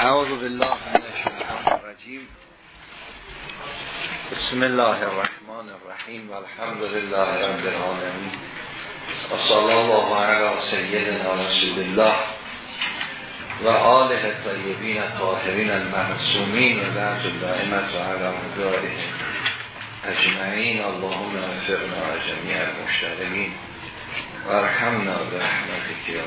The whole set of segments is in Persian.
اعوذ بالله من الشیطان الرجیم بسم الله الرحمن الرحیم والحمد لله رب العالمین و صلی الله علی سیدنا رسول الله و آله الطیبین الطاهرین المعصومین و بعد الدائمت و اجمعین اللهم افرنا جمیع المشتغلین و ارحمنا برحمتك یا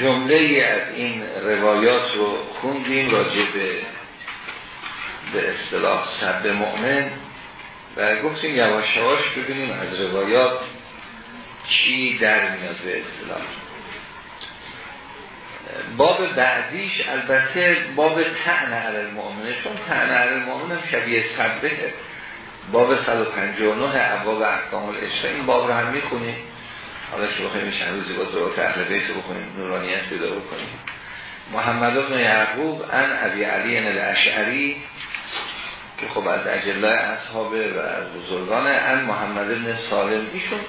جمله از این روایات رو خوندیم راجع به به اصطلاح سب مؤمن و گفتیم یواش یواش ببینیم از روایات چی در میاد به اصطلاح. باب بعدیش البته باب تعن علی المؤمنه چون تعن علی المؤمن هم شبیه سبه باب 159 ابواب احکام الاشره این باب رو هم می‌خونیم. حالا که بخوایم چند روزی با ضرورت اهل بیت رو بکنیم نورانیت پیدا بکنیم. محمد بن یعقوب ان ابی علی الاشعری که خب از اجله اصحابه و از بزرگان ان محمد بن سالم ایشون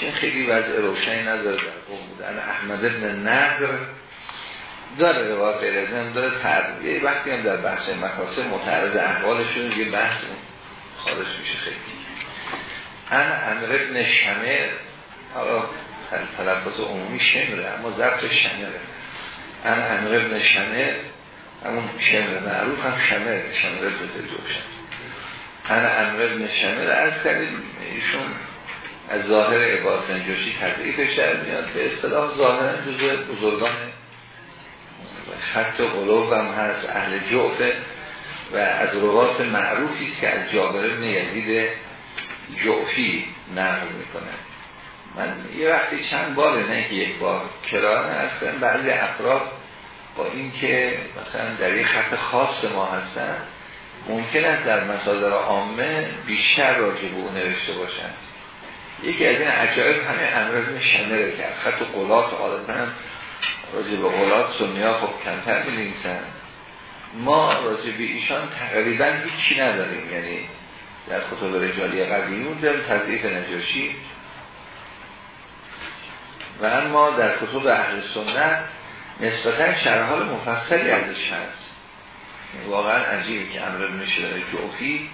چون خیلی وضع روشنی نداره در قوم بود. ان احمد بن نظر داره روایت غیر داره تربیه وقتی هم در بحث مکاسب متعرض احوالشون یه بحث خارج میشه خیلی. ان امر ابن شمر حالا تلفظ عمومی شمره اما ضبط شمره ان امر ابن شمر همون شمر معروف هم شمر شمر ابن زجوشن ان امر ابن شمر از کردیم ایشون از ظاهر عباد سنجوشی تضعیفش در میاد. به اصطلاح ظاهر جزء بزرگان خط قلوب هم هست اهل جعفه و از روات معروفی است که از جابر ابن یزید جعفی نقل می‌کنه. من یه وقتی چند بار نه یک بار کرانه هستن بعضی افراد با اینکه مثلا در یک خط خاص ما هستن ممکن است در مسادر عامه بیشتر راجع به اون نوشته باشن. یکی از این عجایب همه امر ابن شمره که از خط قولات عادتا راجع به قولات سنیا خب کمتر می ما راجع به ایشان تقریبا هیچی نداریم. یعنی در کتب رجالی قدیمون داریم تضعیف نجاشی. و اما در کتب اهل سنت نسبتا شرحال مفصلی ازش هست. واقعا عجیبه که امر میشه جوفی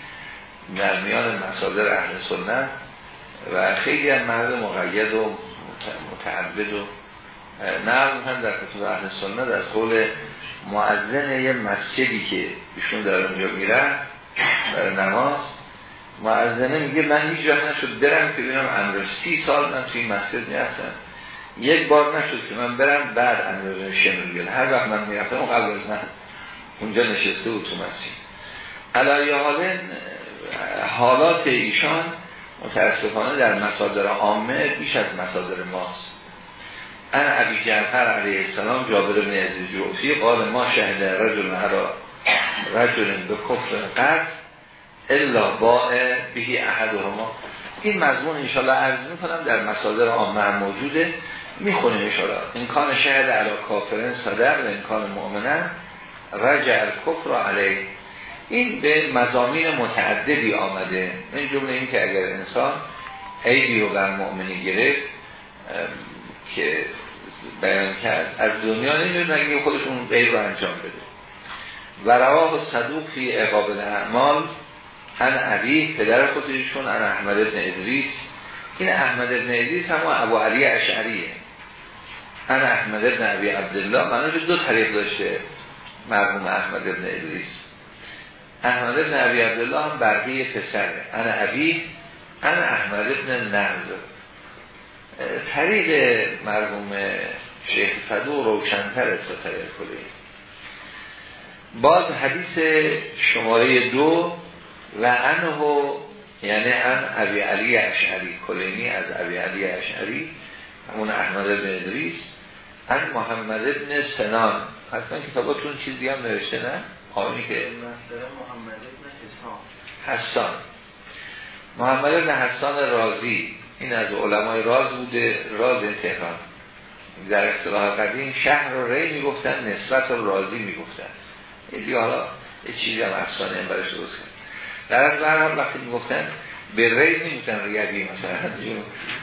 در میان مصادر اهل سنت و خیلی هم مرد مقید و متعبد و نقل هم در کتب اهل سنت از قول معذن یه مسجدی که ایشون در اونجا میره در نماز معذنه میگه من هیچ جا نشد برم که بینم امر سی سال من توی مسجد می‌رفتم. یک بار نشد که من برم بعد امیر شمر بیاد هر وقت من می‌رفتم و قبل از من اونجا نشسته بود تو مسیح علایه حال حالات ایشان متاسفانه در مسادر عامه بیش از مسادر ماست. ان عبی جعفر علیه السلام جابر بن عزیز جوفی قال ما شهد رجل هرا رجل به کفر قرد الا باع بهی احد ما این مضمون انشاءالله عرض می‌کنم در مسادر عامه موجوده. می‌خونیم اشاره کان شهد علا کافرن صدر و کان مؤمنن رجع الکفر را علیه. این به مزامین متعددی آمده. این جمله این که اگر انسان عیبی رو بر مؤمنی گرفت که بیان کرد از دنیا نمی‌دونه مگه خودشون غیر رو انجام بده. و رواه صدوق فی اقابل اعمال ان عبی پدر خودشون ان احمد ابن ادریس. این احمد ابن ادریس هم ابو علی اشعریه. ان احمد ابن عبی عبدالله منو دو طریق داشته مرحوم احمد ابن ادریس. احمد ابن عبی عبدالله هم برقی پسره. ان عبی ان احمد ابن نرز طریق مرحوم شیخ صدو روشنتر است به طریق کلی باز حدیث شماره دو و انه یعنی ان عبی علی اشعری کلینی از عبی علی اشعری. همون احمد ابن ادریس ان محمد ابن سنان. حتما کتاباتون چیزی هم نوشته نه؟ آنی که محمد ابن حسان. محمد ابن حسان رازی. این از علمای راز بوده راز تهران. در اصطلاح قدیم شهر رو ری می‌گفتن نسبت رو رازی می‌گفتن. این دیگه حالا یه چیزی هم افسانه هم برش درست کرد. در از برحال وقتی می‌گفتن به رید نمیتن ریدی مثلا.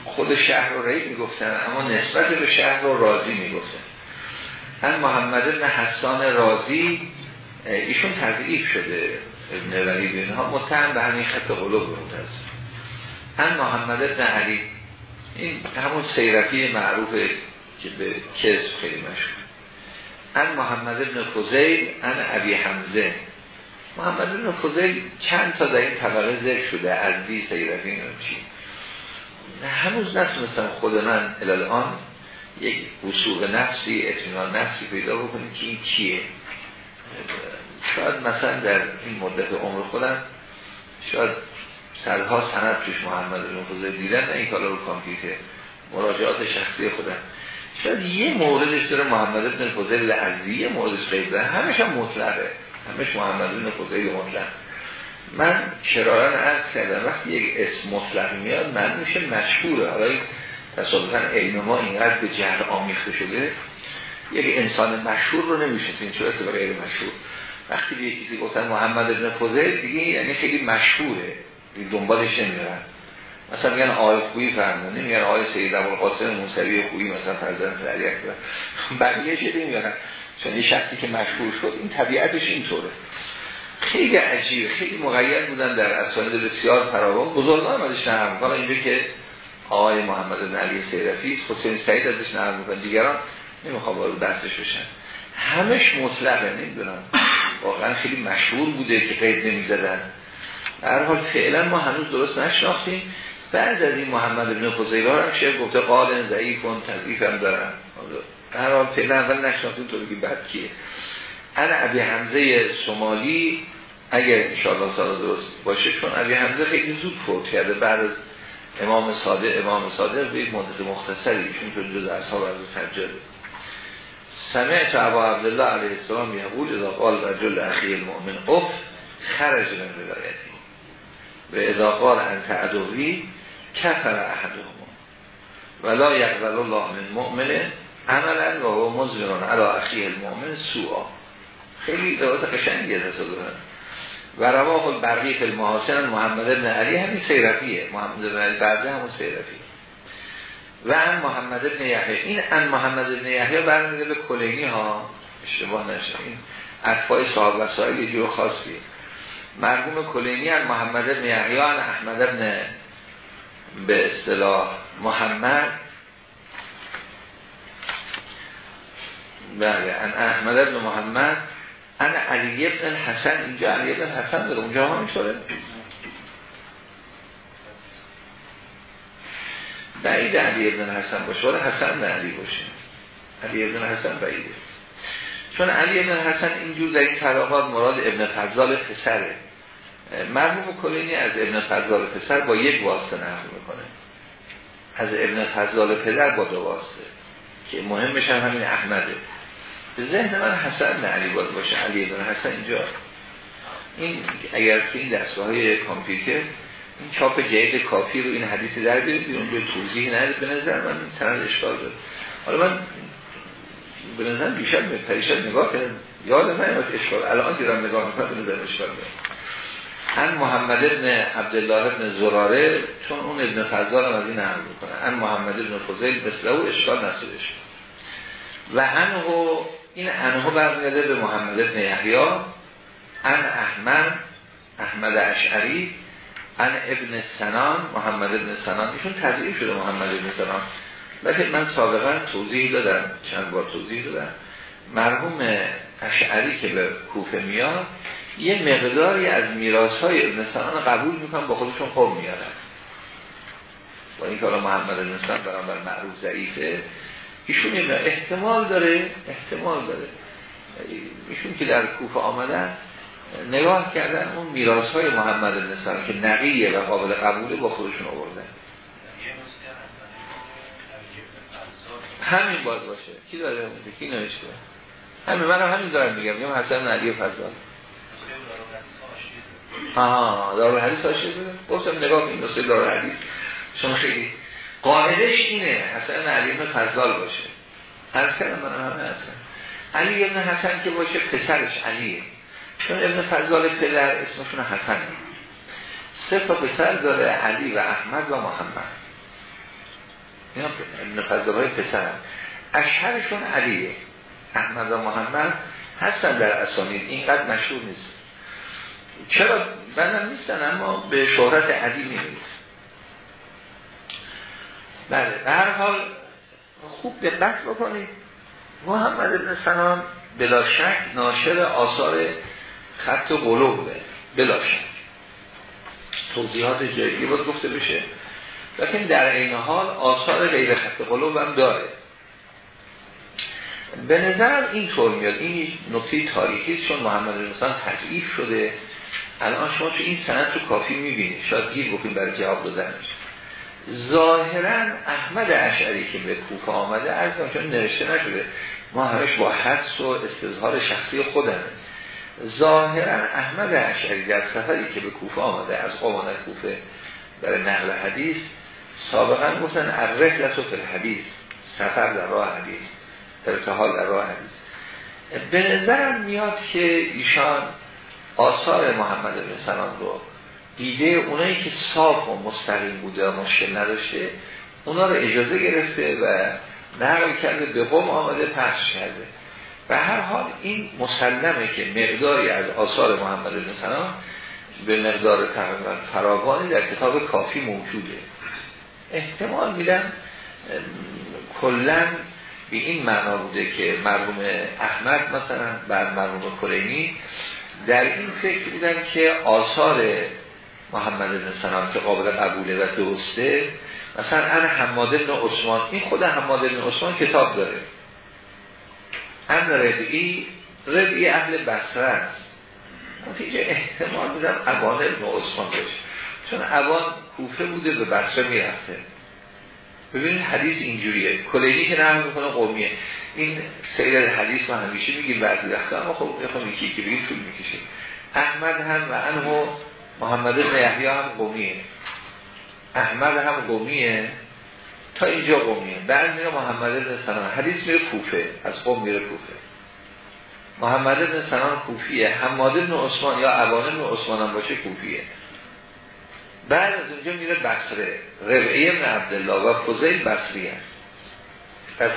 خود شهر رو رید می‌گفتن اما نسبت به شهر رو راضی می‌گفتن. هم محمد ابن حسان راضی ایشون تضعیف شده ابن ولید. اینها متهم به همین خط قلوب بود هست هم محمد ابن علی. این همون سیرفی معروف که به کذب خیلی مشهور. ان محمد ابن فضیل ان ابی حمزه. محمد ابن فضیل چند تا در این طبقه ذکر شده از دی سیرفی چی؟ هنوز نتونستم خود من الان یک وصول نفسی اطمینان نفسی پیدا بکنیم که این کیه. شاید مثلا در این مدت عمر خودم شاید صدها سند پیش محمد بن فضل دیدن این کالا رو کامپیوتر. مراجعات شخصی خودم. شاید یه موردش داره محمد بن فضل لعزی یه موردش داره همش هم مطلقه. همش محمد بن فضل مطلق. من کرارن عرض کردم وقتی یک اسم مطلق میاد من میشه مشهوره. حالا تصادفا علم ما اینقدر به جهل آمیخته شده یک انسان مشهور رو نمیشه این چرا به غیر مشهور. وقتی به یکی گفتن محمد ابن فضل دیگه یعنی خیلی مشهوره. دنبالش نمیرن. مثلا میگن آقای خویی فرمانده میگن آقای سید ابوالقاسم موسوی خویی مثلا فرزند علی اکبر. بقیه چه نمیارن چون این شخصی که مشهور شد این طبیعتش اینطوره. خیلی عجیب خیلی مقید بودن در اسانید بسیار فراوان. بزرگان ازش نقل حالا اینجا که آقای محمد علی سیرفی حسین سعید ازش نقل می‌کنن. دیگران نمی‌خوام وارد بحثش بشن همش مطلقه نمی‌دونم. واقعا خیلی مشهور بوده که قید نمی‌زدن. در حال فعلا ما هنوز درست نشناختیم. بعد از این محمد بن خزیره هم شیخ گفته قال ضعیف تضعیف هم دارن در حال فعلا اول نشناختیم تو بگیم بعد کیه. انا ابی حمزه سومالی اگر انشاءالله سال درست باشه چون ابی حمزه خیلی زود فوت کرده. بعد از امام صادق امام صادق به مدت مختصری چون تو جز اصحاب از سجاده سمعت ابا عبدالله علیه السلام یقول اذا قال رجل اخی المؤمن اف خرج من ولایتی. و اذا قال انت عدوی کفر احدهم ولا یقبل الله من مؤمن عملا و هو مزمران علی اخیه المؤمن سوءا خیلی روایت قشنگی تصادفا و رواه البرقی فی المحاسن محمد بن علی همین سیرفیه. محمد بن علی بعده همون سیرفیه. و ان محمد ابن یحیی. این ان محمد ابن یحیی برمیگرده به کلینی ها. اشتباه نشه این اطفای صاحب وسائل یه جور خاصی. مرحوم کلینی ان محمد ابن یحیی ان احمد ابن به اصطلاح محمد بله ان احمد ابن محمد ان علی ابن حسن اینجا علی ابن حسن داره اونجا هم اینطوره بعید علی ابن حسن باشه ولی حسن علی باشه. علی ابن حسن بعیده. چون علی ابن حسن اینجور در این طبقات مراد ابن فضال پسره. مرحوم کلینی از ابن فضال پسر با یک واسطه نقل می‌کنه. از ابن فضال پدر با دو واسطه. که مهمش هم همین احمده. ذهن من حسن علی باز باشه علی ابن حسن اینجا. این اگر که این دسته های کامپیوتر این چاپ جدید کافی رو این حدیث در بیارید اونجا توضیح ندید. به نظر من سند اشکال داره. حالا من به نظر بیشتر به پریشت نگاه کردم. یاد من اشکال الان دیدم نگاه می‌کنم به نظر اشکال داره. ان محمد ابن عبدالله ابن زراره چون اون ابن فضال هم از این نقل می‌کنه. ان محمد ابن فضیل مثل او اشکال نسودش و انهو این انهو برمیده به محمد ابن یحیی ان احمد احمد اشعری ان ابن سنان محمد ابن سنان. ایشون تضعیف شده محمد ابن سنان. لیکن من سابقا توضیح دادم چند بار توضیح دادم. مرحوم اشعری که به کوفه میاد یه مقداری از میراث های ابن سنان قبول می‌کنم با خودشون خوب میارن. با این کارا محمد ابن سنان برانبر معروف ضعیفه. ایشون یه احتمال داره احتمال داره. ایشون که در کوفه آمدن نگاه کردن اون میراث های محمد بن که نقیه و قابل قبوله با خودشون آوردن. همین باز باشه. کی داره کی نوشته؟ همین من همین دارم میگم. میگم حسن علی فضل آها دار حدیث آشید بوده. گفتم نگاه کنید مثل دار حدیث شما خیلی قاعدش اینه حسن علی ابن فضل باشه. هر کردم من همه هستم. علی ابن حسن که باشه پسرش علیه. چون ابن فضال پدر اسمشون حسن. سه تا پسر داره علی و احمد و محمد. اینا ابن های پسر. اشهرشون علیه. احمد و محمد هستن در اسانید. اینقدر مشهور نیست. چرا؟ بندم نیستن اما به شهرت علی نیست بله به هر حال خوب دقت بکنید. محمد ابن سلام بلا شک ناشر آثار خط قلوبه. بلا شک. توضیحات جایی باید گفته بشه. لیکن در این حال آثار غیر خط قلوب هم داره. به این طور میاد. این نکته تاریخی چون محمد انسان تضعیف شده. الان شما تو این سند تو کافی می‌بینید. شاید گیر بکنید برای جواب دادنش. ظاهرا احمد اشعری که به کوفه آمده از چون نوشته نشده. ما همش با حدس و استظهار شخصی خودمه. ظاهرا احمد اشعری در سفری که به کوفه آمده از قومان کوفه برای نقل حدیث سابقا گفتن الرحلت و حدیث سفر در راه حدیث ارتحال در راه حدیث. به نظرم میاد که ایشان آثار محمد بن سلام رو دیده اونایی که صاف و مستقیم بوده و مشکل نداشته اونا رو اجازه گرفته و نقل کرده به قوم آمده پخش کرده. و هر حال این مسلمه که مقداری از آثار محمد سلام به مقدار تقریبا فراوانی در کتاب کافی موجوده. احتمال میدم کلا به این معنا بوده که مرحوم احمد مثلا بعد مرحوم کلینی در این فکر بودن که آثار محمد بن سلام که قابل قبوله و درسته. مثلا ان حماد بن عثمان این خود حماد بن عثمان کتاب داره. ان ربعی ربعی اهل بصره است. نتیجه احتمال بودم عبان بن عثمان باشه. چون عبان کوفه بوده به بصره می‌رفته. ببینید حدیث اینجوریه. کلینی که نرم می‌کنه قومیه. این سیر حدیث ما همیشه میگیم بعضی وقتا اما خب بخوام یکی که بگیم طول می‌کشه. احمد هم و انهو محمد بن یحیی هم قومیه. احمد هم قومیه. تا اینجا قومیه. بعد میره محمد بن سنان. حدیث میره کوفه. از قوم میره کوفه. محمد بن سنان کوفیه. حماد بن عثمان یا عبان بن عثمان هم باشه کوفیه. بعد از اونجا میره بصره. ربعی ابن عبدالله و فضیل بصری هست. پس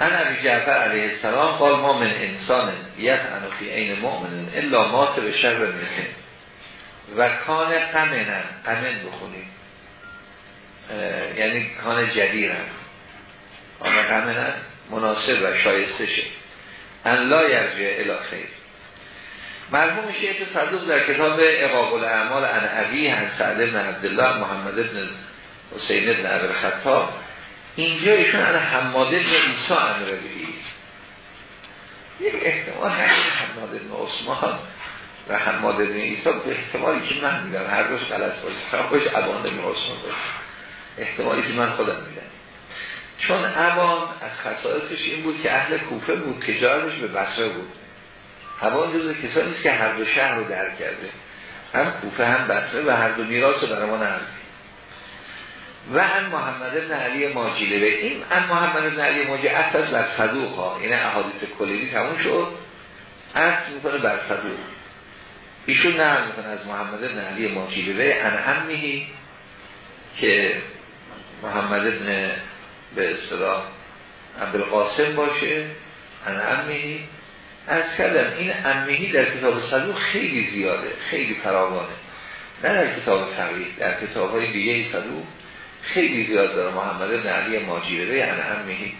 ان ابی جعفر علیه السلام قال ما من انسان یت انفی عین مؤمن الا مات به شر می‌کنه و کان قمنن قمن بخونیم. یعنی کان جدیرن. کان قمنن مناسب و شایسته شه. ان لا یرجع الى خیر. مرحوم شیخ صدوق در کتاب اقاق الاعمال ان ابی هن سعد بن عبدالله محمد بن حسین بن عبر خطاب اینجا ایشون ان حماد بن عیسی یک احتمال همین حماد بن عثمان. و حماد بن عیسی به احتمالی که من میدم. هر روز غلط باشه. خوش ابان بن عثمان باشه. احتمالی که من خودم میدم. چون ابان از خصائصش این بود که اهل کوفه بود تجارتش به بصره بود. ابان جز کسانی نیست که هر دو شهر رو در کرده. هم کوفه هم بصره و هر دو میراث رو ما و ان محمد ابن علی ماجیله به این ان محمد ابن علی ماجیله اصلا بر صدوق ها. این احادیث کلیدی تموم شد. اصل می‌کنه بر صدوق. ایشون نقل می‌کنه از محمد ابن علی ماجیله ان امیهی که محمد ابن به اصطلاح عبدالقاسم باشه ان امیهی از کردم این امیهی در کتاب صدوق خیلی زیاده خیلی فراوانه. نه در کتاب فقیه در کتاب های دیگه صدوق خیلی زیاد داره. محمد بن علی ماجیره یعنی امیهی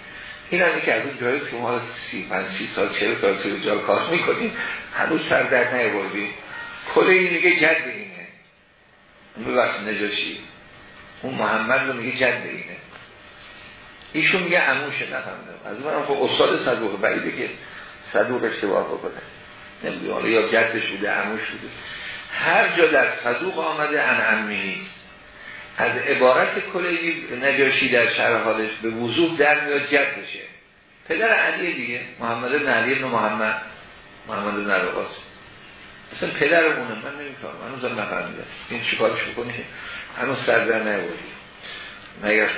این هم که از اون جایی که ما سی پنج سی سال چه سال توی جا کار می‌کنیم هنوز سر در نیاوردیم. کل این میگه جد اینه. وقت نجاشی. اون محمد رو میگه جد اینه. ایشون میگه عموشه نفهمیدم. از اون خب استاد صدوق بعیده که صدوق اشتباه بکنه. نمی‌دونم. حالا یا جدش بوده عموش بوده. هر جا در صدوق آمده ان امیهی از عبارت کلی نجاشی در شرح حالش به وضوح در میاد جدشه پدر علی دیگه محمد بن علی بن محمد محمد بن اصلا پدر اونه من نمیفهم من اونزا نفهمیدم. این چیکارش بکنی؟ هنوز سر در نیوردی مگر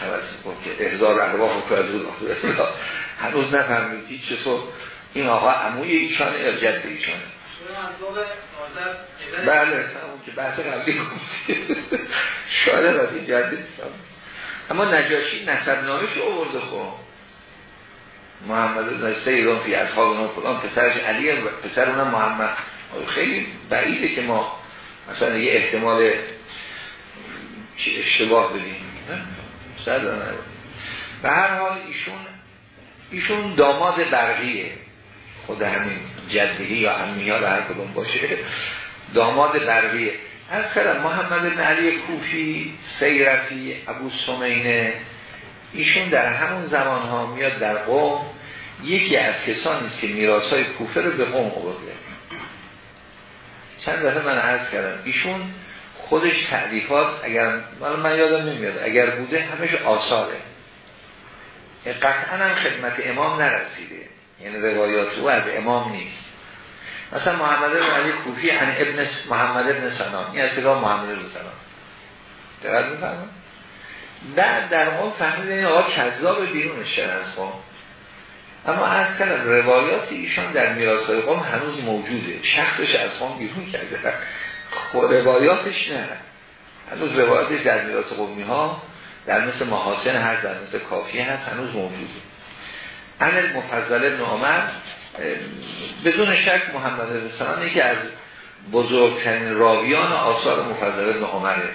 توسط کن که احضار ارواح و از هنوز نفهمیدی چه این آقا عموی ایشانه یا جد ایشانه؟ بله اون که بحث قبلی شاید رفی جدید اما نجاشی نسب نامش رو آورده خب. محمد بن سیدون فی اصحاب اون فلان پسرش علی پسر اونم محمد. خیلی بعیده که ما مثلا یه احتمال اشتباه بدیم. صد به هر حال ایشون ایشون داماد برقیه. خود همین جدهی یا امیه ها هر کدوم باشه. داماد برقیه. از کردم محمد بن علی کوفی سیرفی ابو سمینه ایشون در همون زمان ها میاد در قوم یکی از کسانی است که میراث های کوفه رو به قوم آورده. چند دفعه من عرض کردم ایشون خودش تعریفات اگر من, من یادم نمیاد اگر بوده همش آثاره. قطعا هم خدمت امام نرسیده. یعنی روایات او از امام نیست. مثلا محمد بن علی کوفی عن ابن محمد ابن سلام. این از محمد ابن سلام. دقیق می‌فهمم بعد در اون فهمید این آقا کذاب بیرونش از قوم اما از کلم روایات ایشان در میراث قوم هنوز موجوده. شخصش از قوم بیرون کرده. خب روایاتش نه. هنوز روایاتش در میراث قومی ها در مثل محاسن هست در مثل کافیه هست هنوز موجوده. ان مفضل ابن عمر بدون شک محمد بن یکی از بزرگترین راویان آثار مفضل ابن عمره.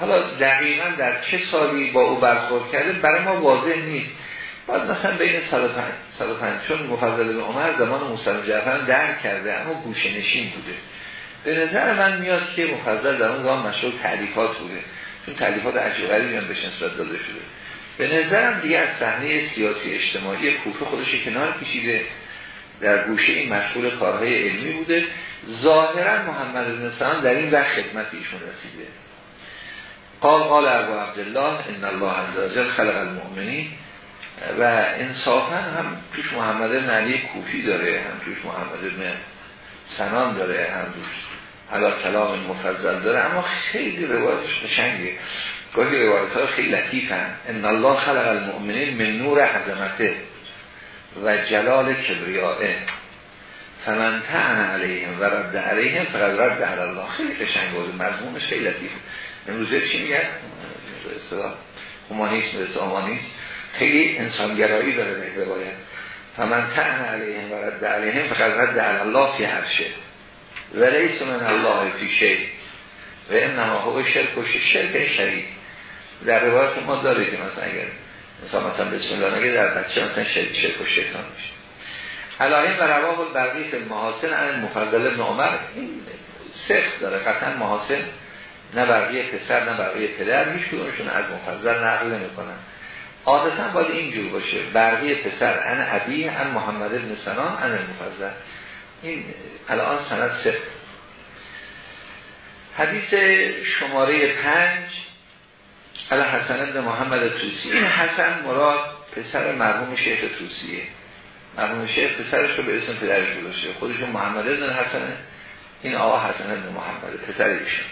حالا دقیقا در چه سالی با او برخورد کرده برای ما واضح نیست. باید مثلا بین 105 105 چون مفضل ابن عمر زمان مسلم جعفر درک کرده اما گوشه نشین بوده. به نظر من میاد که مفضل در اون زمان مشروع تعلیفات بوده. چون تعلیفات عجیب غریبی هم بهش نسبت داده شده. به نظرم دیگه از صحنه سیاسی اجتماعی کوفه خودش کنار کشیده. در گوشه این مشغول کارهای علمی بوده. ظاهرا محمد بن در این وقت خدمت ایشون رسیده. قال قال ابو عبدالله ان الله عز خلق المؤمنین و انصافا هم توش محمد بن علی کوفی داره هم توش محمد بن سنان داره هم توش علا کلام مفضل داره اما خیلی روایتش قشنگه. گاهی روایت ها خیلی لطیفن. ان الله خلق المؤمنین من نور حضمته و جلال کبریائه. فمن تعن علیهم و رد علیهم فقد رد الله. خیلی قشنگ بود مضمونش خیلی لطیف. امروزه چی میگه؟ اصطلاح. هومانیسم به خیلی انسانگرایی داره به روایت فمن تعن علیهم و رد علیهم فقد رد الله فی عرشه. و لیس من الله فی شی و انما هو شرک و شرک شریک. در روایت ما داره که مثلا اگر مثلا مثلا بسم الله نگه در بچه مثلا شرک شرک و شیطان میشه. علایه و رواه البرقی فی المحاسن عن مفضل ابن عمر. این سخت داره. قطعا محاسن نه برقی پسر نه برقی پدر. هیچ کدومشون از مفضل نقل نمی کنن عادتا باید اینجور باشه. برقی پسر ان عبی ان محمد ابن سنان ان المفضل این الان سند سخت حدیث شماره پنج علی حسن ابن محمد توسی. این حسن مراد پسر مرحوم شیخ توسیه. مرحوم شیخ پسرش رو به اسم پدرش گذاشته. خودشون محمد ابن حسن این آقا حسن ابن محمد پسر ایشون.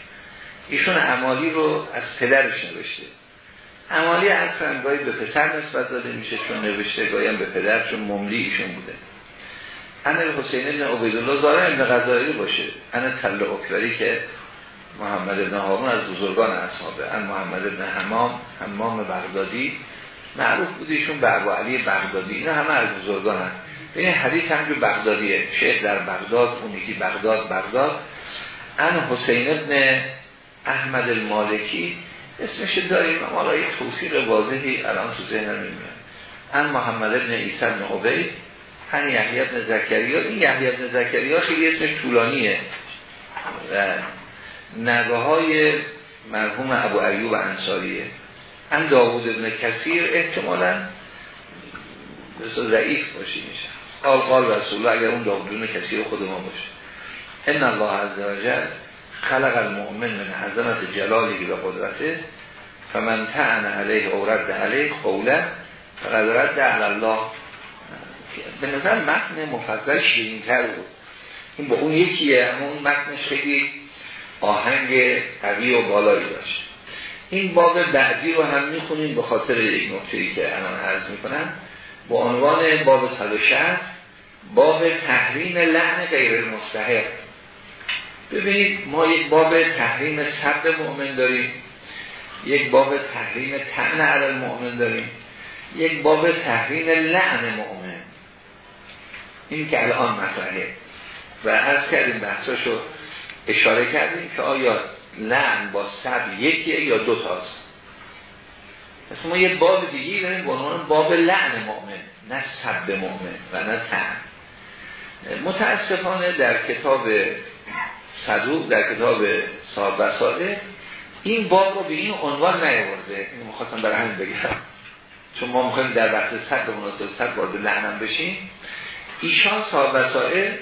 ایشون عمالی رو از پدرش نوشته. عمالی اصلا گاهی به پسر نسبت داده میشه چون نوشته گاهی هم به پدر چون مملی ایشون بوده. ان حسین ابن عبیدالله زاره ابن غزالی باشه. ان تل اکبری که محمد ابن هارون از بزرگان اصحابه. ان محمد ابن حمام حمام بغدادی. معروف بوده ایشون به ابو علی بغدادی. اینا همه از بزرگان هست حدیث همجور بغدادیه. شیخ در بغداد اون یکی بغداد بغداد. ان حسین ابن احمد المالکی اسمش داریم اما یک توصیق واضحی الان تو ذهنم نمیاد ان محمد ابن عیسی ابن عبید ان یحیی ابن زکریا. این یحیی ابن زکریا خیلی اسمش طولانیه. و نوه های مرحوم ابو ایوب انصاریه. ان داوود ابن کثیر احتمالا بسیار ضعیف باشی میشه. قال قال رسول الله اگر اون داوود ابن کثیر خود ما باشه. ان الله عز وجل خلق المؤمن من حضمت جلالی و قدرته فمن تعن علیه او رد علیه قوله فقد رد الله. به نظر متن مفضل شیرین بود. این با اون یکیه اما اون متنش خیلی آهنگ قوی و بالایی داشت. این باب بعدی رو هم می‌خونیم به خاطر یک نکته که الان عرض می‌کنم. با عنوان باب 160 باب تحریم لحن غیر مستحق. ببینید ما یک باب تحریم سب مؤمن داریم. یک باب تحریم تن علی مؤمن داریم. یک باب تحریم لعن مؤمن. این که الان مطرحه. و از کردیم بحثاشو اشاره کردیم که آیا لعن با سب یکیه یا دو تاست؟ پس ما یه باب دیگه داریم به عنوان باب لعن مؤمن نه سب مؤمن و نه تن متاسفانه در کتاب صدوق در کتاب صاحب وسائل این باب رو به این عنوان نیاورده. این مخواستم برای همین بگم. چون ما می‌خوایم در بحث صد به مناسب صد وارد لعنم بشیم. ایشان صاحب وسائل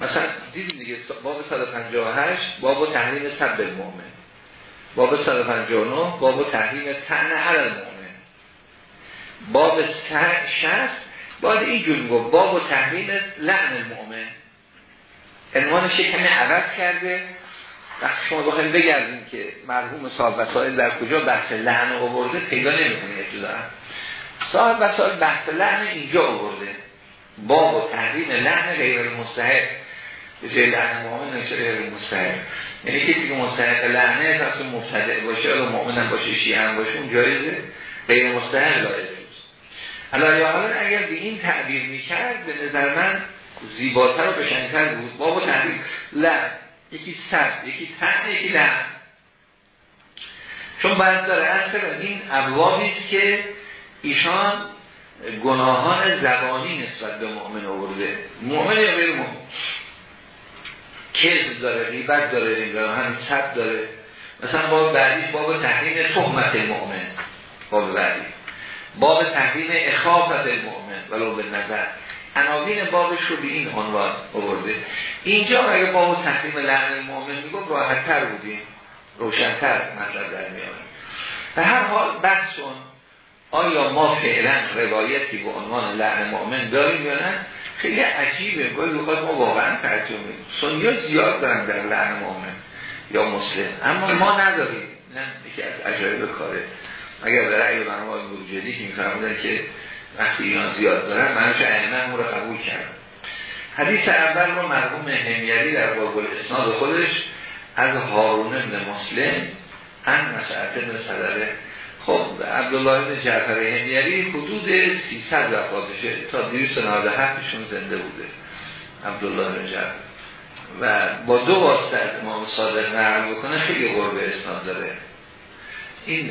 مثلا دیدیم دیگه باب 158 باب تحریم صد المؤمن باب 159 باب تحریم تن علی المؤمن. باب 60 باید اینجور میگو باب تحریم لعن المؤمن. عنوانش کمی عوض کرده. وقتی شما بخواید بگردیم که مرحوم صاحب وسائل در کجا بحث لعن آورده پیدا نمی‌کنه ابتدا صاحب وسائل بحث لعن اینجا آورده. باب و تحریم لعن غیر مستحق. به جای لعن مؤمن نمیشه غیر مستحق. یعنی کسی که مستحق لعنه پس مبتدع باشه یا مؤمن باشه شیعه هم باشه اون جایزه. غیر مستحق لایزه حالا یا حالا اگر به این تعبیر می‌کرد به نظر من زیباتر و بشنگتر بود. باب و تحریم لعن یکی سر یکی تن یکی لعن چون باید داره اصلا این ابوابی است که ایشان گناهان زبانی نسبت به مؤمن آورده. مؤمن یا غیر مؤمن؟ کذب داره غیبت داره همین سب داره. مثلا باب بعدی باب تحریم تهمت المؤمن باب بعدی. باب تحریم اخافت المؤمن ولو به نظر عناوین بابش رو به این عنوان آورده. اینجا اگه باب تحریم لعن المؤمن میگم راحتتر بودیم. روشنتر مطلب در میاد به هر حال بحثون آیا ما فعلا روایتی به عنوان لعن مؤمن داریم یا نه خیلی عجیبه. گاهی اوقات ما واقعا تعجب سنیا زیاد دارن در لعن مؤمن یا مسلم. اما ما نداریم. نه یکی از عجایب کاره. اگر در رأی مرموم بروجردی که که وقتی اینا زیاد دارن منش علمه هم رو قبول کرد حدیث اول رو مرحوم همیری در باب اسناد خودش از هارون ابن مسلم ان مسعت ابن صدره. خب عبدالله بن جعفر همیری حدود 300 وفاتشه تا 297 شون زنده بوده عبدالله بن جعفر. و با دو واسطه از امام صادق نقل بکنه خیلی قرب اسناد داره. این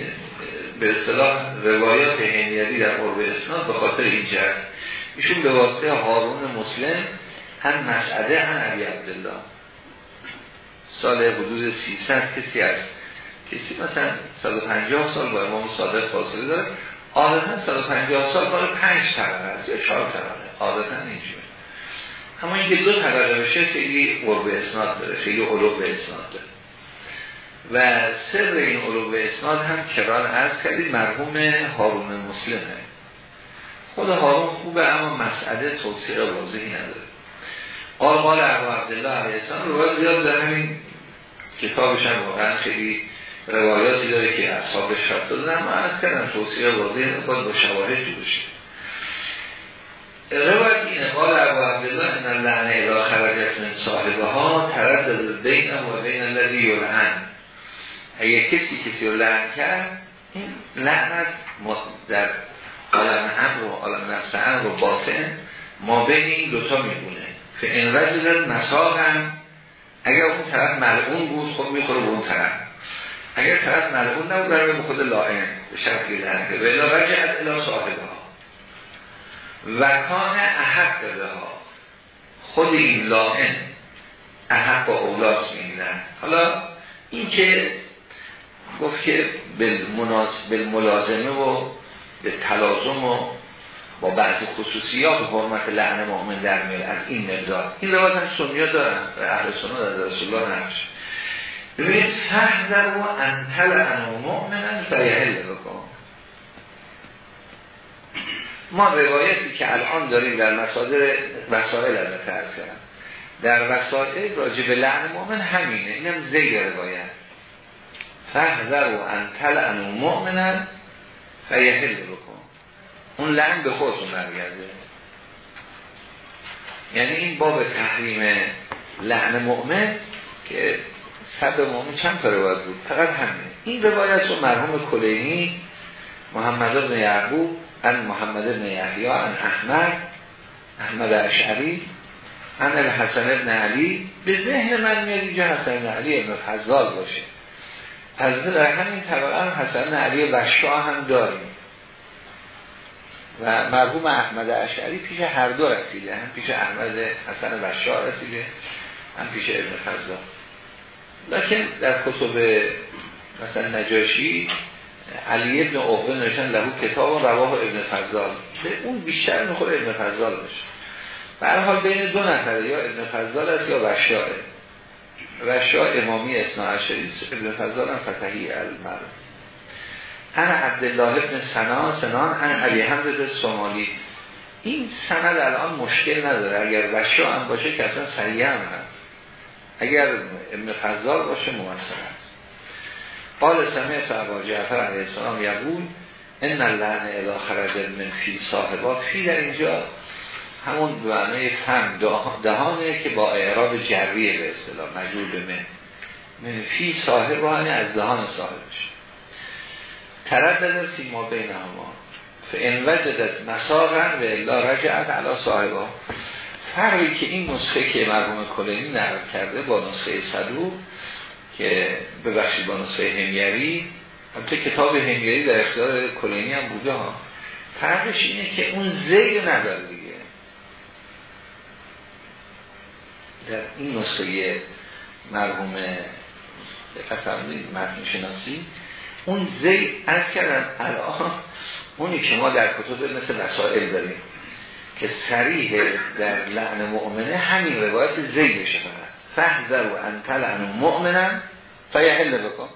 به اصطلاح روایات همیری در قرب اسناد به خاطر این جهت. ایشون به واسطه هارون مسلم هم مسعده هم علی عبدالله. سال حدود 300 کسی از کسی مثلا 150 سال با امام صادق فاصله داره. عادتا 150 سال باید 5 طبقه است یا 4 طبقه. عادتا اینجوره اما اینکه دو طبقه بشه خیلی قرب اسناد داره خیلی علوب به اسناد داره. و سر این علوب اسناد هم کران عرض کردید مرحوم هارون مسلمه. خود هارون خوبه اما مسئله توصیه واضحی نداره. قال قال ابو عبدالله علیه السلام روایت زیاد در همین کتابش هم واقعا خیلی روایاتی داره که اصحابش شد دادن اما از کردن توصیه واضحی باید با شواهد بشه روایت اینه قال ابو عبدالله ان اللعنه اذا خرجت من صاحبه ها تردد بین و بین الذی یلعن. اگه کسی کسی رو لعن کرد این لعنت در عالم هم و عالم نفس هم و باطن ما بین این دوتا میبونه که این رجل مساقم اگر اون طرف ملعون بود خب می‌خوره به اون طرف. اگر طرف ملعون نبود برای به خود لائن به شرطی لعنه به الا رجعت الا صاحبه ها و کان احق به ها خود این لائن احق با اولاس میدن حالا این که گفت که بالملازمه و به تلازم و با بعضی خصوصیات و حرمت لعن مؤمن در میاد. از این مقدار. این روایت هم سنیا دارن. اهل سنت از رسول الله نقش ببینید فهدر و انتل انو مؤمنن فیهل بکن. ما روایتی که الان داریم در مسادر وسائل از ارز کردم. در وسائل راجع به لعن مؤمن همینه. اینم زیر روایت. فهذر و انتل انو مؤمنن فیهل بکن اون لعن به خودتون برگرده. یعنی این باب تحریم لعن مؤمن که صد مومن چند تا روایت بود؟ فقط همین. این روایت رو مرحوم کلینی محمد بن یعقوب ان محمد بن یحیی ان احمد احمد اشعری ان الحسن بن علی. به ذهن من میاد اینجا حسن بن علی ابن فضال باشه. از در همین طبقه هم حسن علی بشا هم داریم. و مرحوم احمد اشعری پیش هر دو رسیده هم پیش احمد حسن بشا رسیده هم پیش ابن فضال لکن در کتب مثلا نجاشی علی ابن عقبه نوشتن لهو کتاب رواه ابن فضال اون بیشتر می‌خوره ابن فضال باشه به حال بین دو نفره یا ابن فضال است یا وشاه وشاه امامی اصنا عشری ابن فضال هم فتحی المرم انا عبدالله ابن سنا سنان ان علی حمد سومالی. این سند الان مشکل نداره. اگر وشاه هم باشه که اصلا سریع هم هست. اگر ابن فضال باشه موثر است قال سمیع صحابا جعفر علیه السلام یقول ان اللعن الی خرج من فی صاحبا. فی در اینجا همون معنی فهم دهانه که با اعراب جریه به اصطلاح مجبور به من. فی صاحبا از دهان صاحبش. تردد فی ما بین هما. فان وجدت مساقا و الا رجعت علی صاحبا فرقی که این نسخه که مرحوم کلینی نقل کرده با نسخه صدوق که ببخشید با نسخه همیری البته کتاب همیری در اختیار کلینی هم بوده ها. فرقش اینه که اون زیر نداره دیگه در این نسخه مرحوم فرمودید متن شناسی. اون زیر از کردن الان اونی که ما در کتب مثل وسائل داریم که سریح در لعن مؤمنه همین روایت زیدشه فقط. فهذر و انتلعن مؤمنن فیحل بکن.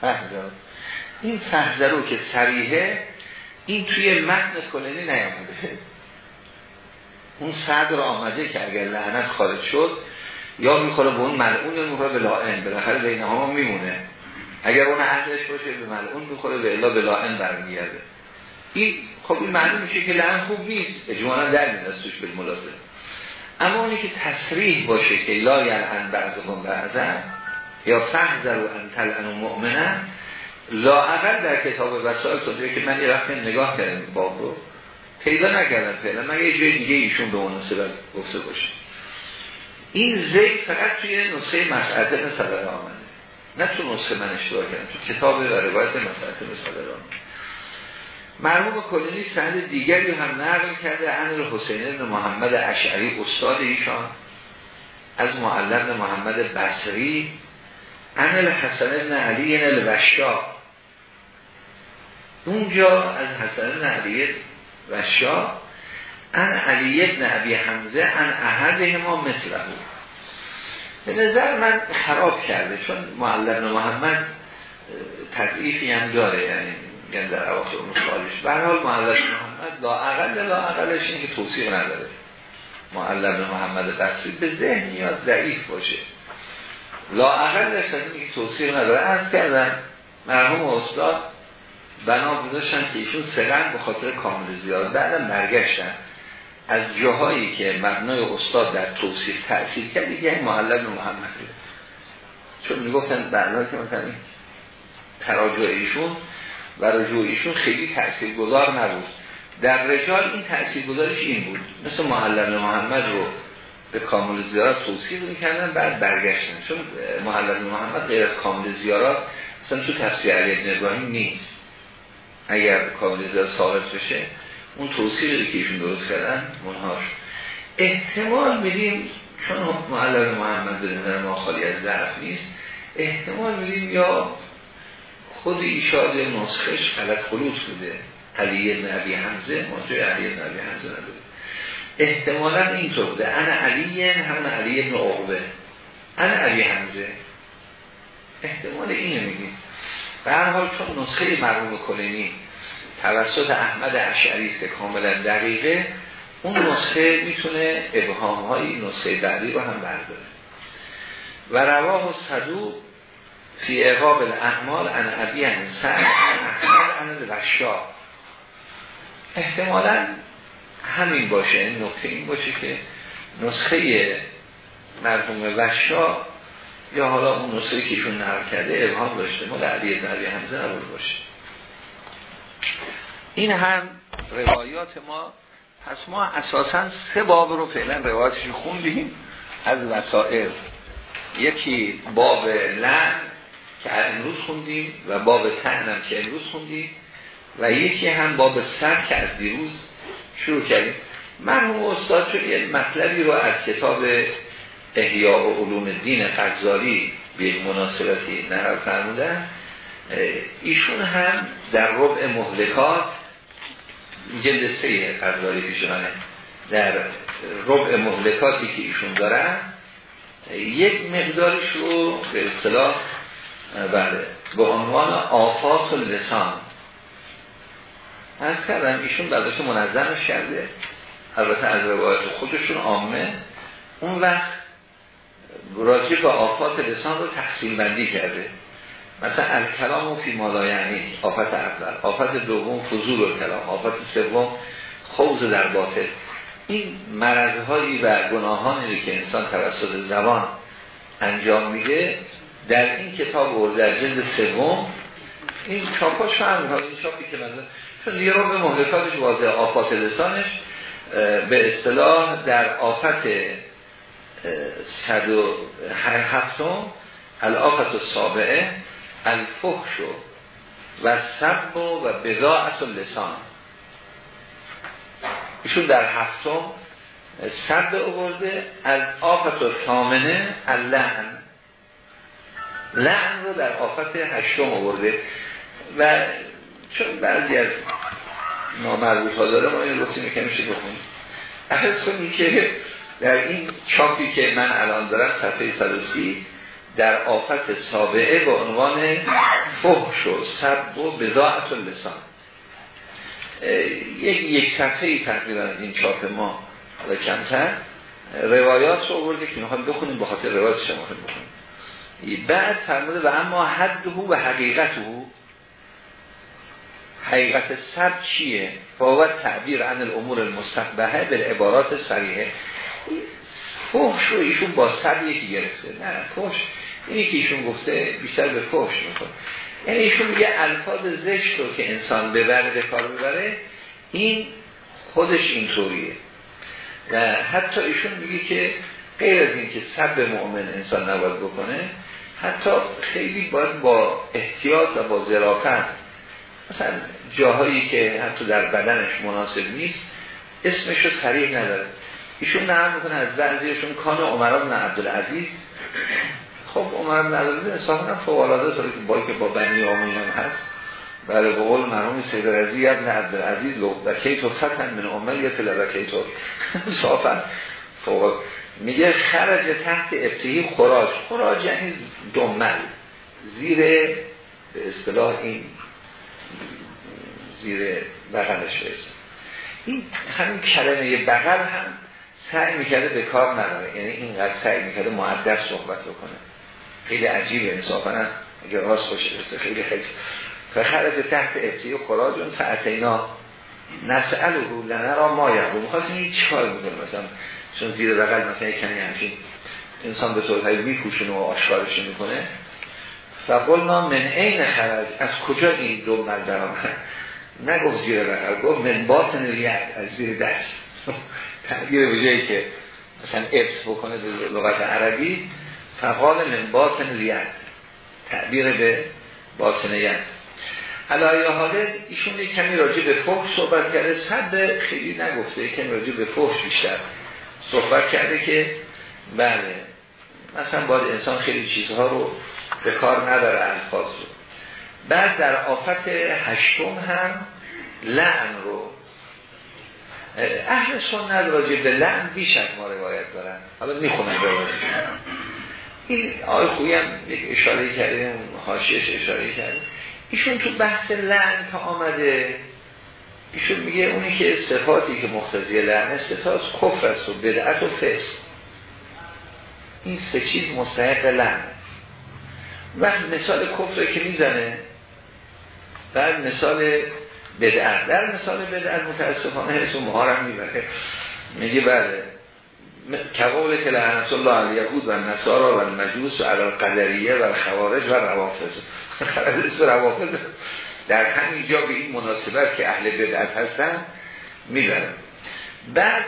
فهذر این فهذرو که سریحه این توی متن کلینی نیامده. اون صدر آمده که اگر لعنت خارج شد یا می‌خوره به اون ملعون یا می‌خوره به لائن بالاخره بین ها میمونه. اگر اون اهلش باشه به ملعون می‌خوره به الا به لائن برمیگرده. این خب این معنی میشه که لعن خوب نیست. اجمالا در میاد توش بالملازم اما اونی که تصریح باشه که لا یلعن بعضهم بعضا یا فهزر و انتلعن و مؤمنن لا اقل در کتاب وسائل توضیح که من یه وقت نگاه کردم باب رو پیدا نکردم فعلا. من یه جای دیگه ایشون به مناسبت گفته باشه؟ این زید فقط توی نسخه مسعده مثل آمده. نه تو نسخه من اشتباه کردم تو کتاب و روایت مسعده مثل آمده. مرحوم کلینی سند دیگری هم نقل کرده عن حسین بن محمد اشعری استاد ایشان از معلم محمد بصری عن الحسن بن علی الوشا اونجا از حسن بن علی وشا ان علی ابن ابی حمزه ان احد ما مثله. به نظر من خراب کرده چون معلم محمد تضعیفی هم داره یعنی میگن در اواخر مخالش به حال معلم محمد لا اقل لا اقلش این که توصیق نداره معلم محمد بصری به ذهن نیاز ضعیف باشه. لا اقلش این که توصیق نداره. از کردن مرحوم استاد بنا گذاشتن که ایشون سرن به خاطر کامل زیاد بعدم برگشتن. از جاهایی که مبنای استاد در توصیف تأثیر کرد دیگه معلم محمد چون می‌گفتن بعدا که مثلا تراجع ایشون و رجوع ایشون خیلی تأثیر گذار نبود. در رجال این تأثیر گذارش این بود. مثل معلم محمد رو به کامل زیارات توصیف می‌کردن بعد برگشتن. چون معلم محمد غیر از کامل زیارات مثلا تو تفسیر علی ابن نیست. اگر کامل زیارات ثابت بشه اون توصیفی که ایشون درست کردن منهاش احتمال میدیم چون معلم محمد به ما خالی از ضعف نیست احتمال میدیم یا خود ایشاد نسخش غلط خلوص بوده. علی ابن عبی حمزه منجای علی ابن عبی حمزه نداره احتمالا اینطور بوده. انا علی همون علی ابن عقبه. انا علی حمزه. احتمال اینه میگیم به هر حال چون نسخه مرموم کلینی توسط احمد که کاملا دقیقه اون نسخه می‌تونه ابهام های نسخه بعدی رو هم برداره. و رواه صدوق فی اقاب الاعمال ان ابی ان ان احمد ان وشا احتمالا همین باشه. نکته این باشه که نسخه مرحوم وشا یا حالا اون نسخه که ایشون نقل کرده ابهام داشته مال علی بن ابی حمزه نبود باشه. این هم روایات ما. پس ما اساسا سه باب رو فعلا روایاتش خوندیم از وسائل. یکی باب لن که امروز خوندیم و باب تعنم که امروز خوندیم و یکی هم باب سر که از دیروز شروع کردیم. مرحوم استاد شد یه مطلبی رو از کتاب احیاء و علوم دین قضاری به یک مناسبتی نقل فرمودن ایشون هم در ربع مهلکات جلد سه قضاری پیشانه در ربع مهلکاتی که ایشون دارن یک مقدارش رو به اصطلاح بله به عنوان آفات و لسان از کردم ایشون بعدش منظمش کرده البته از روایت خودشون عامه. اون وقت راجع به آفات لسان رو تقسیم بندی کرده. مثلا الکلام و فی مالا یعنی آفت اول آفت دوم فضول و کلام آفت سوم خوز در باطل. این مرضهایی و گناهانی که انسان توسط زبان انجام میده در این کتاب ورد در جلد سوم این چاپاش هم این چاپی که مثلا چون دیگه رو به محرکاتش واضح آفات لسانش به اصطلاح در آفت صد و هفتم الافت و سابعه الفحش و سب و بضاعت و لسان ایشون در هفتم سب اوورده از آفت و ثامنه اللعن لعن رو در آفت هشتم اوورده و چون بعضی از نامربوط ها داره ما این گفتیم که میشه بخونیم احس کنی که در این چاپی که من الان دارم صفحه 130 در آفت سابعه به عنوان فحش و سب و بضاعت و لسان یک یک صفحه تقریبا از این چاپ ما حالا کمتر روایات رو آورده که می‌خوام بخونیم به خاطر روایات شما بخونیم. بعد فرموده و اما حد و حقیقت او حقیقت سب چیه؟ فاوت تعبیر عن الامور المستقبهه به عبارات سریحه فحش رو ایشون با سب یکی گرفته. نه فحش. اینی که ایشون گفته بیشتر به فحش می‌کنه یعنی ایشون میگه الفاظ زشت رو که انسان ببره به کار ببره این خودش اینطوریه. و حتی ایشون میگه که غیر از این که سب مؤمن انسان نباید بکنه حتی خیلی باید با احتیاط و با ظرافت مثلا جاهایی که حتی در بدنش مناسب نیست اسمش رو صریح نداره. ایشون نرم می‌کنه از بعضیشون کان عمر بن عبدالعزیز. خب عمر بن عبدالعزیز انصافا هم فوق‌العاده سالی که با که با بنی آمین هم هست. بله به قول مرحوم سید رضی ابن عبدالعزیز لو تو فتن من یا تو صافا فوق میگه خرج تحت ابتهی خراج. خراج یعنی دمل زیر به اصطلاح این زیر بغلش. این همین کلمه بغل هم سعی می‌کرده به کار نبره. یعنی اینقدر سعی می‌کرده معدب صحبت بکنه. خیلی عجیبه. انصافا اگر راست خوشه بسته خیلی خیلی. فخرج تحت ابتیه خراجون فعتینا نسأل رو لنه را ما یقو می‌خواستیم این چیکار می‌کنه مثلا. چون زیر بغل مثلا یک کمی همچین انسان به طور می میپوشونه و آشکارش می‌کنه. فقلنا من عین خرج؟ از کجا این دو در آمد؟ نگفت زیر بغل. گفت من باطن ریت از زیر دست. تعبیر به که مثلا ابس بکنه به لغت عربی فقال من باطن ریت تعبیر به باطن ید علایه حاله ایشون یک کمی راجع به فحش صحبت کرده. صد خیلی نگفته کمی راجع به فحش بیشتر صحبت کرده که بله مثلا باید انسان خیلی چیزها رو به کار نداره الفاظ رو. بعد در آفت هشتم هم لعن رو اهل سنت راجع به لعن بیشک ما روایت دارن. حالا می‌خونم روایت. این آقای خویی هم یک اشاره کرده حاشیش اشاره کرده. ایشون تو بحث لعن که آمده ایشون میگه اونی که صفاتی که مختزی لعنه صفات کفر است و بدعت و فسق. این سه چیز مستحق لعنه وقت مثال کفر که می‌زنه بعد مثال بدعت. در مثال بدعت متاسفانه اسم محارم می‌بره. میگه بله. کقول که لعنت الله علی یهود و نصارا و المجوس و علی قدریه و خوارج و روافض و روافض در همین جا به این مناسبت که اهل بدعت هستن می‌برن. بعد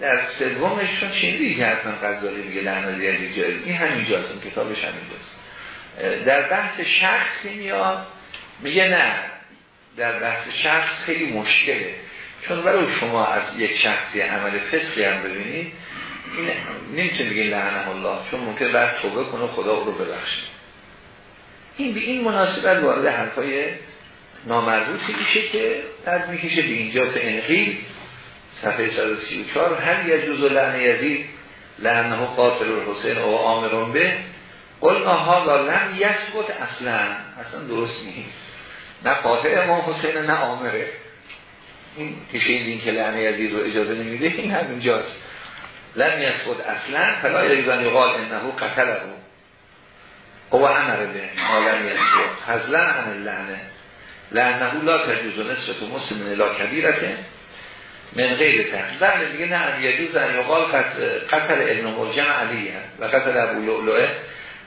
در سومشون چیزی که حتما غزالی میگه لعنت یزید جایز. این همینجاست این کتابش در بحث شخص میاد. میگه نه. در بحث شخص خیلی مشکله. چون برای شما از یک شخصی عمل فسقی هم ببینید این نمی‌تونه بگید لعنه الله چون ممکن بعد توبه کنه خدا او رو ببخشه. این به این مناسبت وارد حرفای نامربوطی میشه که در می‌کشه به اینجا به انقیل. صفحه 134 هر یه جزء لعنه یزید لعنه قاتل حسین و آمرون به. قلنا ها لم یثبت اصلا. اصلا درست نیست. نه قاتل امام حسین نه آمره این کشه این که لعنه یزید رو اجازه نمیده این هم اینجاست. لم یثبت اصلا فلا یریزان یقال انه قتله. او امر به لم یثبت. حزلا عن اللعنه. لعنه لا تجوز و مسلم لا کبیرته من غیر تحقیق بله میگه نه یجوز ان یقال قتل ابن مرجم علیه. و قتل ابو لؤلؤه.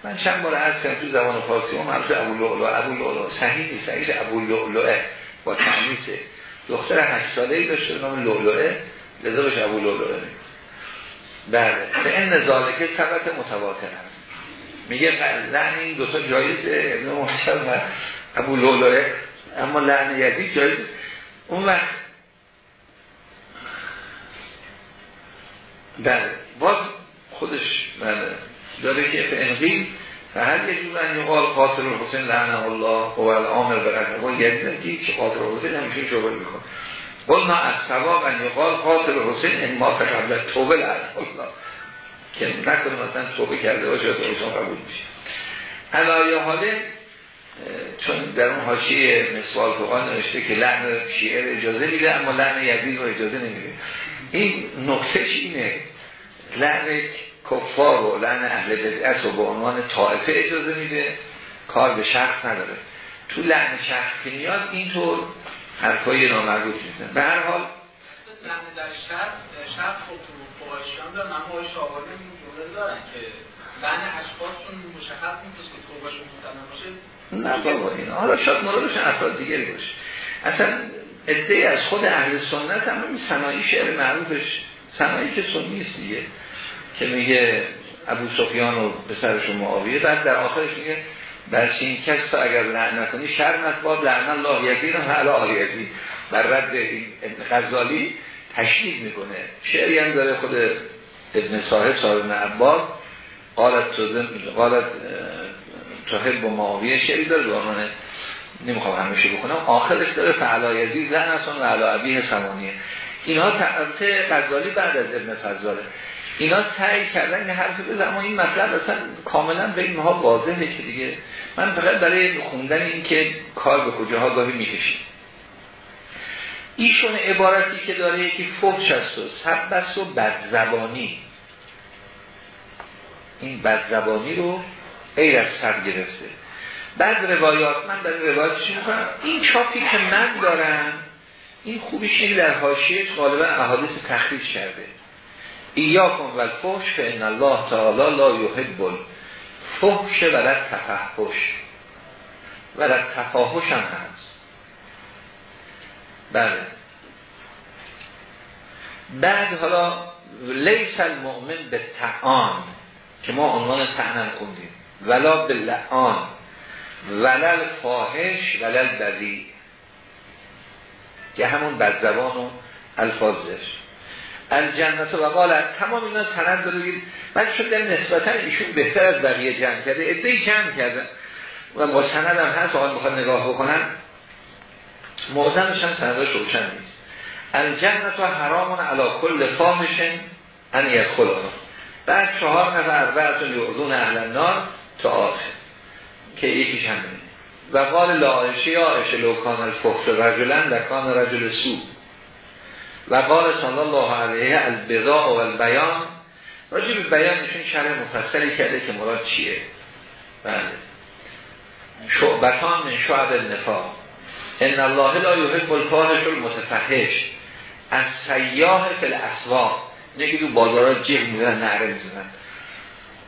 من چند بار عرض کردم تو زبان فارسی هم عرض ابو لؤلؤه ابو لؤلؤه صحیح صحیح ابو لؤلؤه با تمیزه دختر هشت ساله ای داشته به نام لؤلؤه لذا بهش ابو لؤلؤه بله به این نزالکه ثبت متواتر هست میگه لعن این دوتا جایزه ابن مرجم و ابو لؤلؤه اما لعن یزید جایز اون وقت بله باز خودش بله. داره که فانقیل فهل یه جور ان یقال قاتل حسین لعنه الله و الامر برد و یزید که قاتل حسین همیشه شغل میکن قلنا از سواب ان یقال قاتل حسین ان ما قبل توبه لعنه الله. که نکنه مثلا توبه کرده باشه و قبول میشه. علایه حاله چون در اون حاشیه مسوال فقان نوشته که لعن شیعه اجازه میده اما لعن یزید رو اجازه نمیده. این نقطهش اینه لعن کفار و لعن اهل بدعت و به عنوان طائفه اجازه میده. کار به شخص نداره. تو لعن شخص که میاد اینطور حرفای نامربوط میزن به هر حال لعن در شخص شخص خب تو فواشیان دارن اما های شاوانه این جمله دارن که لعن اشخاصشون مشخص نیست که توبهشون مطمئن باشه. نه بابا این حالا شاید مرادشون افراد دیگری باشه. اصلا ادهی از خود اهل سنت هم این صناعی شعر معروفش. صناعی که سنی دیگه. که میگه ابو سفیان و پسرش معاویه بعد در آخرش میگه برچه این کس تا اگر لعن نکنی شرمت باد لعن الله یقین و حالا آلیتی بر رد این غزالی تشدید می‌کنه. شعری هم داره خود ابن صاحب صاحب ابن عباد قالت قالت تحب با معاویه شعری داره به عنوان نمی‌خوام همیشه بکنم آخرش داره فعلا یزید زنسان و علا عبیه سمانیه. اینها تعرفه غزالی بعد از ابن فضاله. اینا سعی کردن یه حرفی بزن اما این مطلب اصلا کاملا به اینها واضحه که دیگه. من فقط برای خوندن این که کار به کجاها گاهی می‌کشیم ایشون عبارتی که داره یکی فحش است و سب و بدزبانی. این بدزبانی رو غیر از سب گرفته. بعد روایات من در روایاتش می‌کنم این چاپی که من دارم این خوبیش اینه در حاشیه غالبا احادیث تخریج کرده. ایاکم و الفحش فان الله تعالی لا یحب الفحش ولد تفحش. ولد تفاحش هم هست. بله. بعد حالا لیس المؤمن به تعان که ما عنوان تعنم خوندیم. ولا به لعان. ولل فاحش ولل بدی که همون بدزبان و الفاظش. الجنت و قالت تمام اینا سند داره بگید من شد در نسبتا ایشون بهتر از بقیه جمع کرده. ادهی جمع کرده. و با سند هم هست می‌خواد نگاه بکنن. موضمش هم سنداش روشن نیست. الجنت و حرامون علا کل فاحشن ان یدخل بعد چهار نفر اربعتون یعظون اهل النار تا آخر که یکیش همینه. و قال لاعشه یا عشه لوکان الفخر رجلن لکان رجل سو و قال صلی الله علیه البضاء و البیان. راجع به بیانشون شرح مفصلی کرده که مراد چیه. بله. شعبتان من شعب النفاق. ان الله لا یحب الفاحش المتفحش. از سیاه فی الاسواق. یکی تو بازارات جیغ میدن نعره می‌زنن.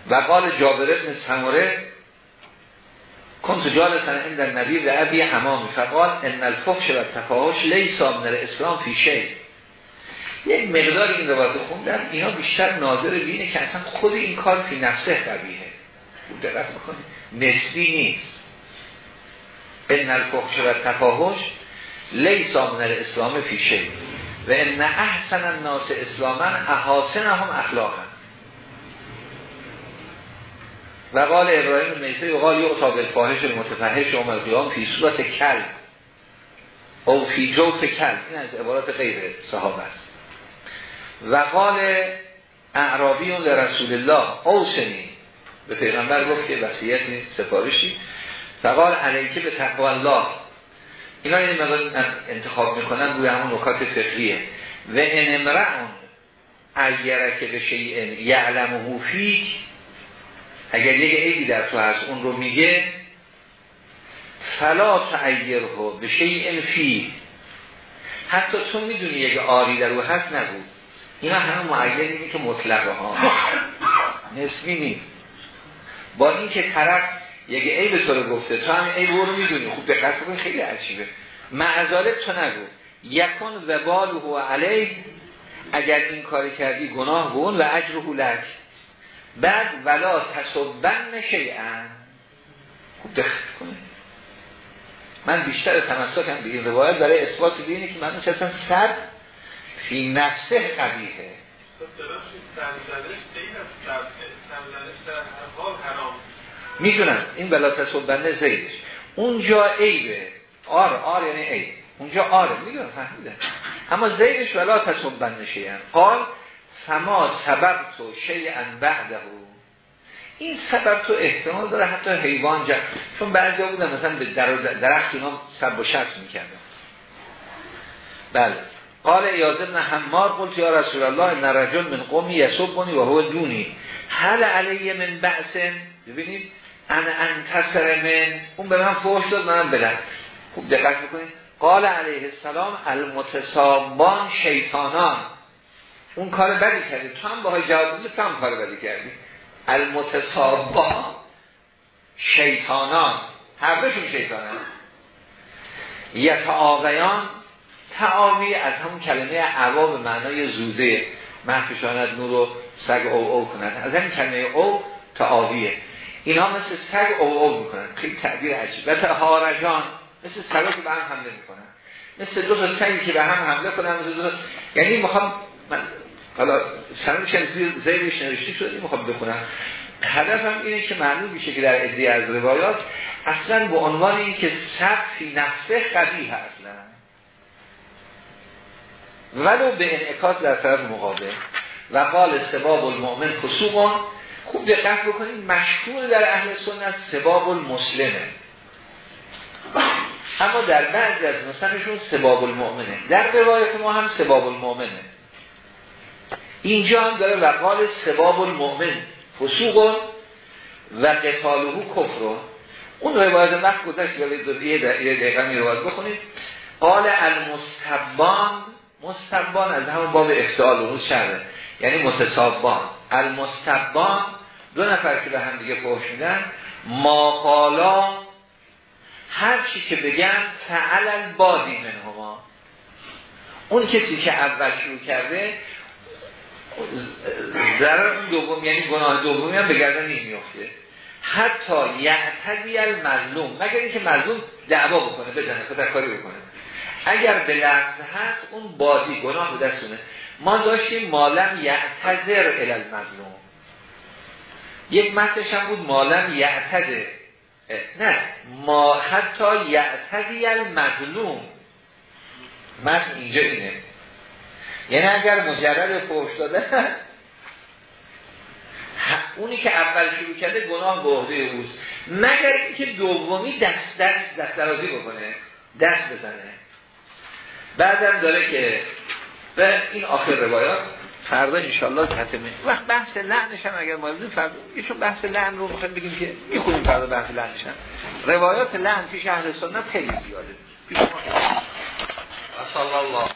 و قال جابر ابن سماره کنت جالسن عند النبی و ابی حمامی. فقال ان الفحش و تفاحش لیسا من الاسلام فی شی یک مقدار این روایت خوندم اینا بیشتر ناظر بینه که اصلا خود این کار فی نفسه قبیهه خوب دقت بکنید نسبی نیست. ان الفحش و تفاحش لیسا من الاسلام فی شی و ان احسن الناس اسلاما احاسن هم اخلاقا. و قال ابراهیم میسه و قال یعطا بالفاحش المتفحش و القیام فی صورت کل او فی جوف کل این از عبارات غیر صحابه است. و قال اعرابی در رسول الله اوسنی به پیغمبر گفت که وصیت سفارشی. فقال علیکه به تقوی الله. اینا این مقدار انتخاب می‌کنن روی همون نکات فقهیه. و ان امرعون اگرکه به شیء یعلمه فیک اگر یک عیبی در تو هست اون رو میگه فلا تعیره به شیء فی حتی تو می‌دونی یک آری در او هست نگو. اینا همه معیلی که مطلقه ها نسبی نیست. با این که طرف یک عیب تو رو گفته تو هم عیب رو می‌دونی. خوب دقت بکن خیلی عجیبه. معذالب تو نگو. یکن و علیه اگر این کاری کردی گناه بون و اجره لک. بعد ولا تصبن شیئا. خوب دقت کنه من بیشتر تمسکم به این روایت برای اثبات بینه که من اصلا سر فی نفسه قبیهه می‌دونم این بلا تصبنه زیدش. اونجا عیبه. آر آر یعنی عیب. اونجا آره می‌دونم فهمیدم. اما زیدش ولا تصبنه شیئا قال فما سبب تو شیئا بعده. این سبب تو احتمال داره حتی حیوان جا چون بعضی بودن مثلا به در درخت اینا سب و شرط می‌کردن. بله. قال ایاز ابن حمار قلت یا رسول الله ان رجل من قومی یسبنی و هو دونی. هل علیه من بعثن ببینید ان انتصر من. اون به من فوش داد منم بدم. خوب دقت بکنید قال علیه السلام المتصابان شیطانان. اون کار بدی کردی تو هم باهای جواب تو هم کار بدی کردی. المتصابان شیطانان. هر دوشون شیطانان. یتعاقیان تعاوی از همون کلمه عواب معنای زوزه محفشانت نور و سگ او او کنند از همین کلمه او تعاویه اینا مثل سگ او او می‌کنن خیلی تعبیر عجیب. و هارجان مثل سگا که به هم حمله می‌کنن مثل دو تا سگی که به هم حمله کنن مثل دو یعنی می‌خوام من حالا سنوش زیرش نوشتی شده؟ می‌خوام بخونم. هدفم اینه که معلوم میشه که در ادعی از روایات اصلا به عنوان این که فی نفسه قبیه اصلا ولو به انعکاس در طرف مقابل. و قال سباب المؤمن خصوبان خوب دقت بکنید مشهور در اهل سنت سباب المسلمه. اما در بعضی از نسخهشون سباب المؤمنه. در روایت ما هم سباب المؤمنه. اینجا هم داره وقال سباب المؤمن فسوق و قتاله کفر. اون روایت وقت گذشت یه دقیقه می روایت بخونید. قال المستبان مستبان از همون باب افتعال اون شهره یعنی متصابان المستبان دو نفر که به هم دیگه فحش میدن ما قالا هر چی که بگن فعل البادی منهما. اون کسی که اول شروع کرده ضرر اون دوم یعنی گناه دومی هم به گردن میفته حتی یعتدی المظلوم. مگر اینکه مظلوم دعوا بکنه بزنه کاری بکنه. اگر به لحظه هست اون بادی گناه به دستونه. ما داشتیم مالم یعتذر ال المظلوم. یک متنش هم بود مالم یعتذر. نه ما حتی یعتدی المظلوم. متن اینجا اینه. یعنی اگر مجرد فوش داده اونی که اول شروع کرده گناه به عهده اوست. مگر اینکه دومی دست دست دست بکنه دست بزنه. بعدم داره که به این آخر روایات فردا انشالله تحتمه وقت بحث لعنش هم اگر ما فردا ایشون بحث لعن رو می‌خوایم بگیم که می‌خونیم فردا بحث لعنش هم. روایات لعن پیش اهل سنت خیلی زیاده. پیش ما